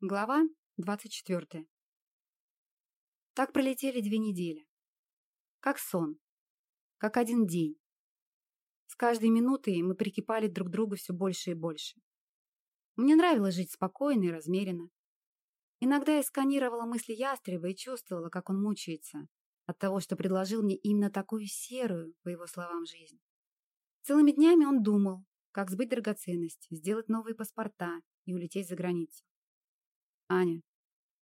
Глава 24. Так пролетели две недели. Как сон. Как один день. С каждой минутой мы прикипали друг к другу все больше и больше. Мне нравилось жить спокойно и размеренно. Иногда я сканировала мысли ястреба и чувствовала, как он мучается от того, что предложил мне именно такую серую, по его словам, жизнь. Целыми днями он думал, как сбыть драгоценность, сделать новые паспорта и улететь за границу. Аня,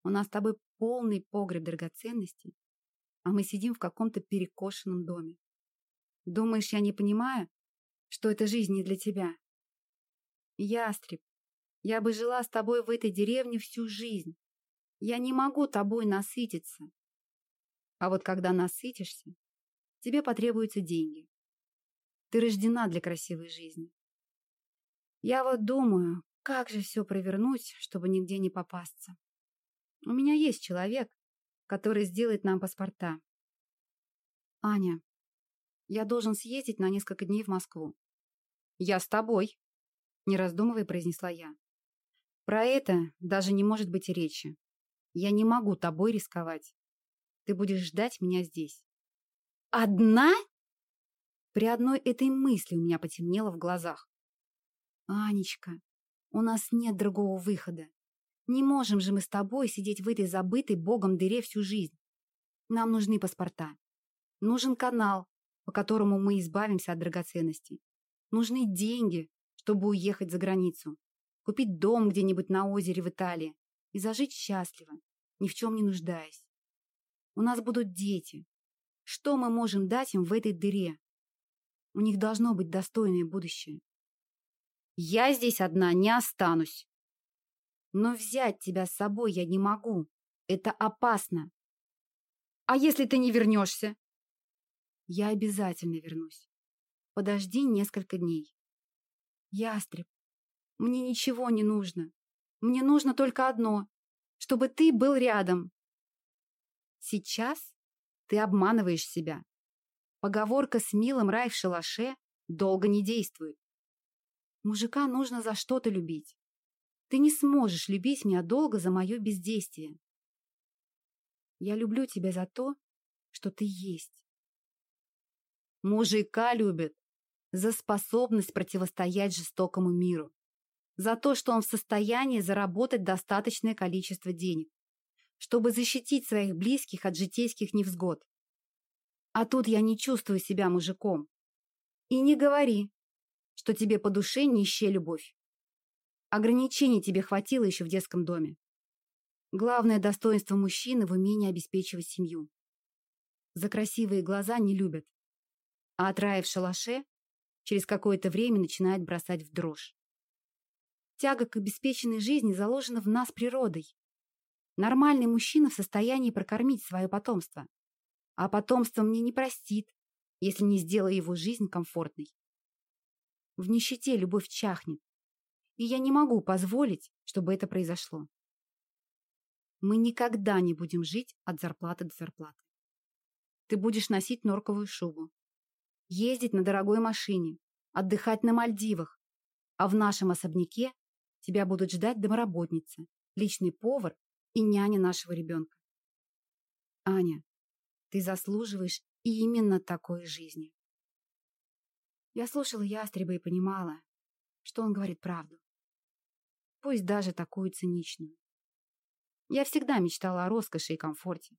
у нас с тобой полный погреб драгоценностей, а мы сидим в каком-то перекошенном доме. Думаешь, я не понимаю, что эта жизнь не для тебя? Ястреб, я бы жила с тобой в этой деревне всю жизнь. Я не могу тобой насытиться. А вот когда насытишься, тебе потребуются деньги. Ты рождена для красивой жизни. Я вот думаю, как же все провернуть, чтобы нигде не попасться? У меня есть человек, который сделает нам паспорта. Аня, я должен съездить на несколько дней в Москву. Я с тобой, не раздумывая произнесла я. Про это даже не может быть речи. Я не могу тобой рисковать. Ты будешь ждать меня здесь. Одна? При одной этой мысли у меня потемнело в глазах. Анечка, у нас нет другого выхода. Не можем же мы с тобой сидеть в этой забытой богом дыре всю жизнь. Нам нужны паспорта. Нужен канал, по которому мы избавимся от драгоценностей. Нужны деньги, чтобы уехать за границу. Купить дом где-нибудь на озере в Италии и зажить счастливо, ни в чем не нуждаясь. У нас будут дети. Что мы можем дать им в этой дыре? У них должно быть достойное будущее. Я здесь одна не останусь. Но взять тебя с собой я не могу. Это опасно. А если ты не вернешься? Я обязательно вернусь. Подожди несколько дней. Ястреб, мне ничего не нужно. Мне нужно только одно, чтобы ты был рядом. Сейчас ты обманываешь себя. Поговорка с милым рай в шалаше долго не действует. Мужика нужно за что-то любить. Ты не сможешь любить меня долго за мое бездействие. Я люблю тебя за то, что ты есть. Мужика любят за способность противостоять жестокому миру, за то, что он в состоянии заработать достаточное количество денег, чтобы защитить своих близких от житейских невзгод. А тут я не чувствую себя мужиком. И не говори, что тебе по душе нищая любовь. Ограничений тебе хватило еще в детском доме. Главное достоинство мужчины в умении обеспечивать семью. За красивые глаза не любят. А от рая в шалаше через какое-то время начинает бросать в дрожь. Тяга к обеспеченной жизни заложена в нас природой. Нормальный мужчина в состоянии прокормить свое потомство. А потомство мне не простит, если не сделаю его жизнь комфортной. В нищете любовь чахнет. И я не могу позволить, чтобы это произошло. Мы никогда не будем жить от зарплаты до зарплаты. Ты будешь носить норковую шубу, ездить на дорогой машине, отдыхать на Мальдивах, а в нашем особняке тебя будут ждать домоработница, личный повар и няня нашего ребенка. Аня, ты заслуживаешь именно такой жизни. Я слушала ястреба и понимала, что он говорит правду. Пусть даже такую циничную. Я всегда мечтала о роскоши и комфорте.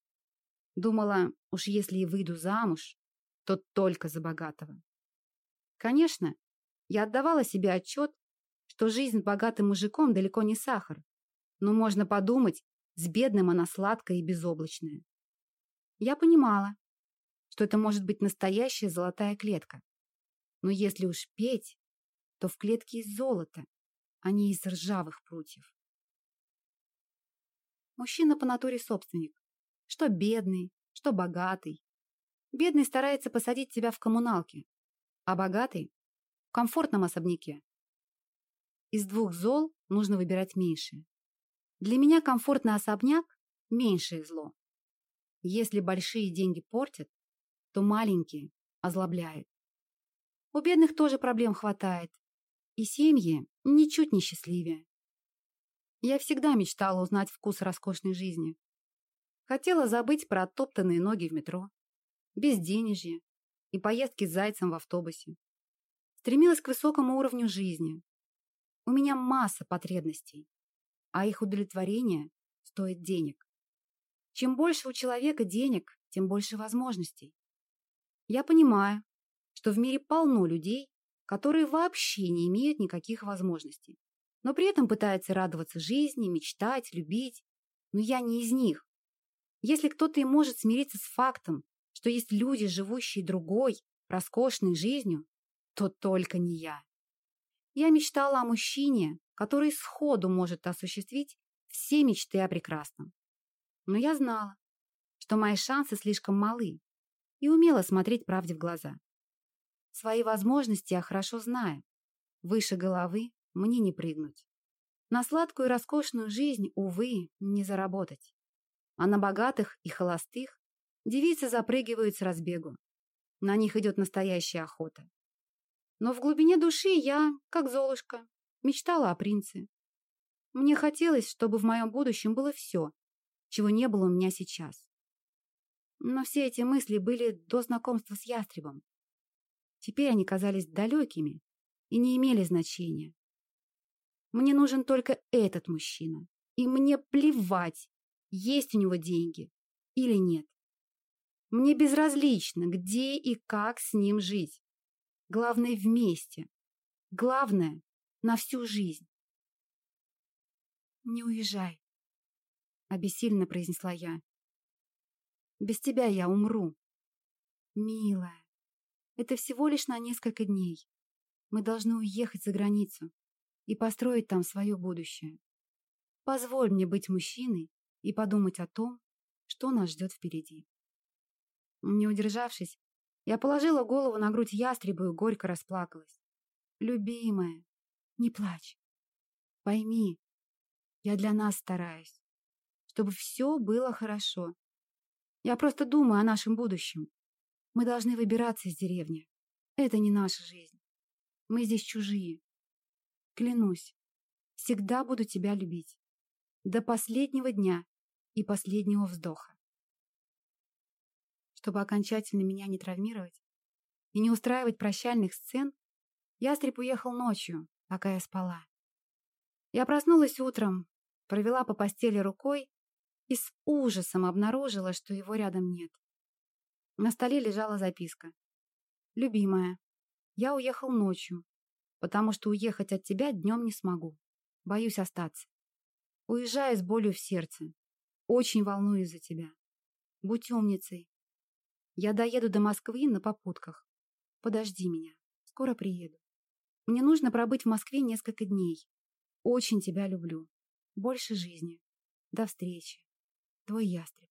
Думала, уж если и выйду замуж, то только за богатого. Конечно, я отдавала себе отчет, что жизнь с богатым мужиком далеко не сахар, но можно подумать, с бедным она сладкая и безоблачная. Я понимала, что это может быть настоящая золотая клетка, но если уж петь, то в клетке из золота, а не из ржавых прутьев. Мужчина по натуре собственник. Что бедный, что богатый. Бедный старается посадить тебя в коммуналке, а богатый – в комфортном особняке. Из двух зол нужно выбирать меньшее. Для меня комфортный особняк – меньшее зло. Если большие деньги портят, то маленькие озлобляют. У бедных тоже проблем хватает. И семьи ничуть не счастливее. Я всегда мечтала узнать вкус роскошной жизни. Хотела забыть про оттоптанные ноги в метро, безденежье и поездки с зайцем в автобусе. Стремилась к высокому уровню жизни. У меня масса потребностей, а их удовлетворение стоит денег. Чем больше у человека денег, тем больше возможностей. Я понимаю, что в мире полно людей, которые вообще не имеют никаких возможностей, но при этом пытаются радоваться жизни, мечтать, любить. Но я не из них. Если кто-то и может смириться с фактом, что есть люди, живущие другой, роскошной жизнью, то только не я. Я мечтала о мужчине, который сходу может осуществить все мечты о прекрасном. Но я знала, что мои шансы слишком малы и умела смотреть правде в глаза. Свои возможности я хорошо знаю. Выше головы мне не прыгнуть. На сладкую и роскошную жизнь, увы, не заработать. А на богатых и холостых девицы запрыгивают с разбегу. На них идет настоящая охота. Но в глубине души я, как Золушка, мечтала о принце. Мне хотелось, чтобы в моем будущем было все, чего не было у меня сейчас. Но все эти мысли были до знакомства с ястребом. Теперь они казались далекими и не имели значения. Мне нужен только этот мужчина. И мне плевать, есть у него деньги или нет. Мне безразлично, где и как с ним жить. Главное вместе. Главное на всю жизнь. «Не уезжай», — обессильно произнесла я. «Без тебя я умру». «Милая, это всего лишь на несколько дней. Мы должны уехать за границу и построить там свое будущее. Позволь мне быть мужчиной и подумать о том, что нас ждет впереди. Не удержавшись, я положила голову на грудь ястребу и горько расплакалась. «Любимая, не плачь. Пойми, я для нас стараюсь, чтобы все было хорошо. Я просто думаю о нашем будущем. Мы должны выбираться из деревни. Это не наша жизнь. Мы здесь чужие. Клянусь, всегда буду тебя любить. До последнего дня и последнего вздоха. Чтобы окончательно меня не травмировать и не устраивать прощальных сцен, ястреб уехал ночью, пока я спала. Я проснулась утром, провела по постели рукой и с ужасом обнаружила, что его рядом нет. На столе лежала записка. «Любимая, я уехал ночью, потому что уехать от тебя днем не смогу. Боюсь остаться. Уезжаю с болью в сердце. Очень волнуюсь за тебя. Будь умницей. Я доеду до Москвы на попутках. Подожди меня. Скоро приеду. Мне нужно пробыть в Москве несколько дней. Очень тебя люблю. Больше жизни. До встречи. Твой ястреб.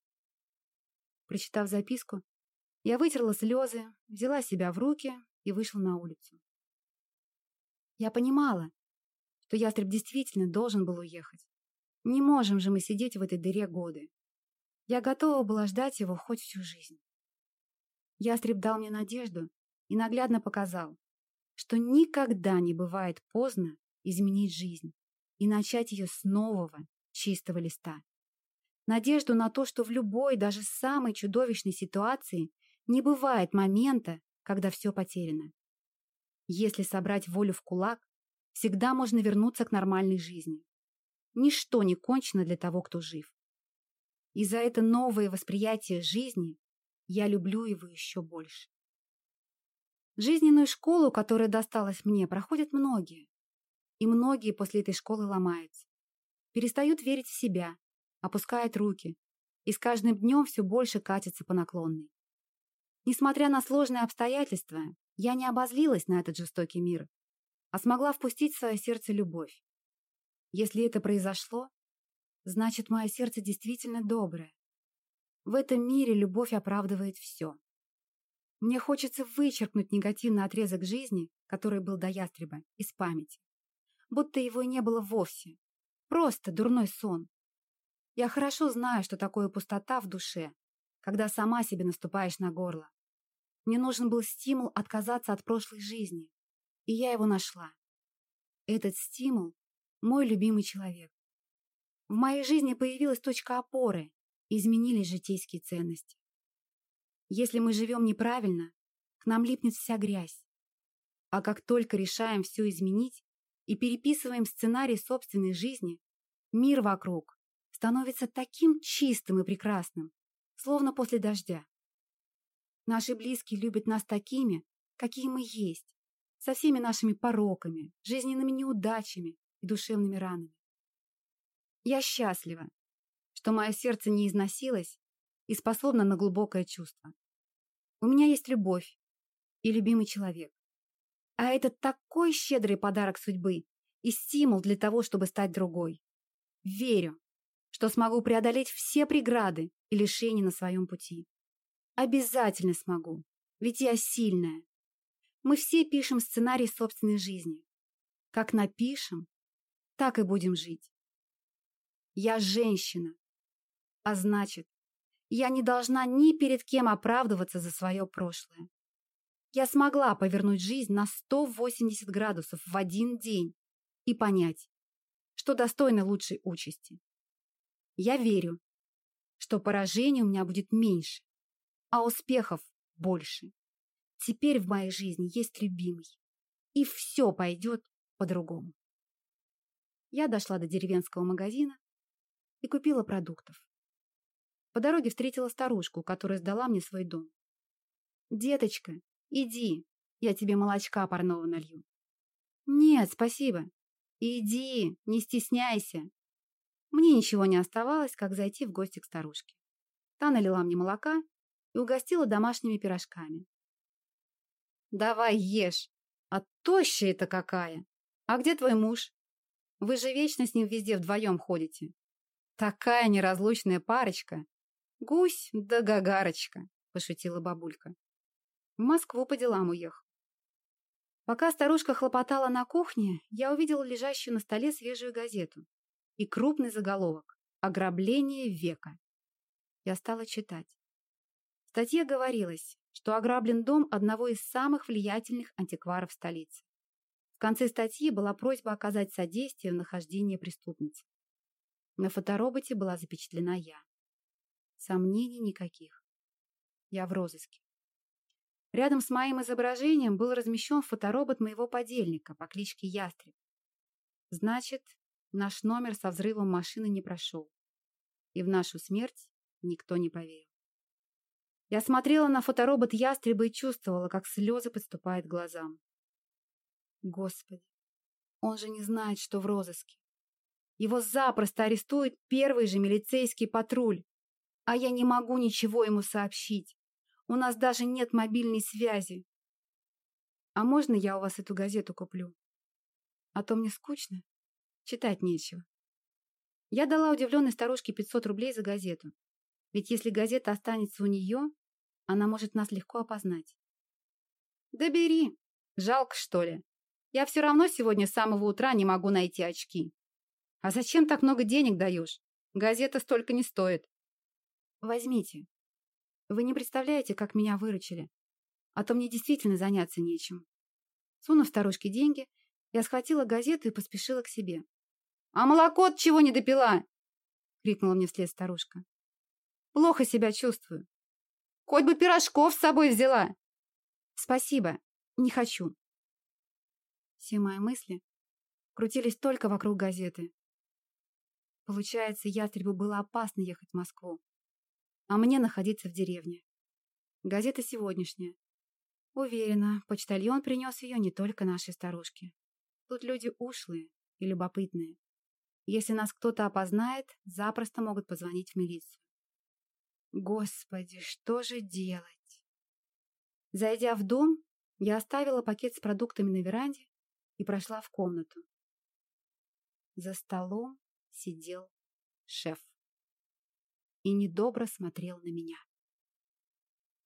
Прочитав записку, я вытерла слезы, взяла себя в руки и вышла на улицу. Я понимала, что ястреб действительно должен был уехать. Не можем же мы сидеть в этой дыре годы. Я готова была ждать его хоть всю жизнь. Ястреб дал мне надежду и наглядно показал, что никогда не бывает поздно изменить жизнь и начать ее с нового, чистого листа. Надежду на то, что в любой, даже самой чудовищной ситуации не бывает момента, когда все потеряно. Если собрать волю в кулак, всегда можно вернуться к нормальной жизни. Ничто не кончено для того, кто жив. И за это новое восприятие жизни я люблю его еще больше. Жизненную школу, которая досталась мне, проходят многие. И многие после этой школы ломаются. Перестают верить в себя, опускают руки, и с каждым днем все больше катятся по наклонной. Несмотря на сложные обстоятельства, я не обозлилась на этот жестокий мир, а смогла впустить в свое сердце любовь. Если это произошло, значит, мое сердце действительно доброе. В этом мире любовь оправдывает все. Мне хочется вычеркнуть негативный отрезок жизни, который был до ястреба, из памяти. Будто его и не было вовсе. Просто дурной сон. Я хорошо знаю, что такое пустота в душе, когда сама себе наступаешь на горло. Мне нужен был стимул отказаться от прошлой жизни. И я его нашла. Этот стимул – мой любимый человек. В моей жизни появилась точка опоры, изменились житейские ценности. Если мы живем неправильно, к нам липнет вся грязь. А как только решаем все изменить и переписываем сценарий собственной жизни, мир вокруг становится таким чистым и прекрасным, словно после дождя. Наши близкие любят нас такими, какие мы есть, со всеми нашими пороками, жизненными неудачами и душевными ранами. Я счастлива, что мое сердце не износилось и способно на глубокое чувство. У меня есть любовь и любимый человек. А это такой щедрый подарок судьбы и стимул для того, чтобы стать другой. Верю, что смогу преодолеть все преграды и лишения на своем пути. Обязательно смогу, ведь я сильная. Мы все пишем сценарий собственной жизни. Как напишем, так и будем жить. Я женщина, а значит, я не должна ни перед кем оправдываться за свое прошлое. Я смогла повернуть жизнь на 180 градусов в один день и понять, что достойна лучшей участи. Я верю, что поражений у меня будет меньше, а успехов больше. Теперь в моей жизни есть любимый, и все пойдет по-другому. Я дошла до деревенского магазина и купила продуктов. По дороге встретила старушку, которая сдала мне свой дом. «Деточка, иди, я тебе молочка парного налью». «Нет, спасибо. Иди, не стесняйся». Мне ничего не оставалось, как зайти в гости к старушке. Та налила мне молока и угостила домашними пирожками. «Давай ешь, а тощая-то какая! А где твой муж? Вы же вечно с ним везде вдвоем ходите. Такая неразлучная парочка. Гусь да гагарочка, пошутила бабулька. В Москву по делам уехал. Пока старушка хлопотала на кухне, я увидела лежащую на столе свежую газету и крупный заголовок «Ограбление века». Я стала читать. Статье говорилось, что ограблен дом одного из самых влиятельных антикваров столицы. В конце статьи была просьба оказать содействие в нахождении преступницы. На фотороботе была запечатлена я. Сомнений никаких. Я в розыске. Рядом с моим изображением был размещен фоторобот моего подельника по кличке Ястреб. Значит, наш номер со взрывом машины не прошел. И в нашу смерть никто не поверил. Я смотрела на фоторобот Ястреба и чувствовала, как слезы подступают к глазам. Господи, он же не знает, что в розыске. Его запросто арестует первый же милицейский патруль. А я не могу ничего ему сообщить. У нас даже нет мобильной связи. А можно я у вас эту газету куплю? А то мне скучно. Читать нечего. Я дала удивленной старушке 500 рублей за газету. Ведь если газета останется у нее, она может нас легко опознать. Да бери. Жалко, что ли? Я все равно сегодня с самого утра не могу найти очки. А зачем так много денег даешь? Газета столько не стоит. Возьмите. Вы не представляете, как меня выручили. А то мне действительно заняться нечем. Сунув старушке деньги, я схватила газету и поспешила к себе. «А молоко от чего не допила?» — крикнула мне вслед старушка. «Плохо себя чувствую. Хоть бы пирожков с собой взяла!» «Спасибо, не хочу». Все мои мысли крутились только вокруг газеты. Получается, ястребу было опасно ехать в Москву а мне находиться в деревне. Газета сегодняшняя. Уверена, почтальон принес ее не только нашей старушке. Тут люди ушлые и любопытные. Если нас кто-то опознает, запросто могут позвонить в милицию. Господи, что же делать? Зайдя в дом, я оставила пакет с продуктами на веранде и прошла в комнату. За столом сидел шеф и недобро смотрел на меня.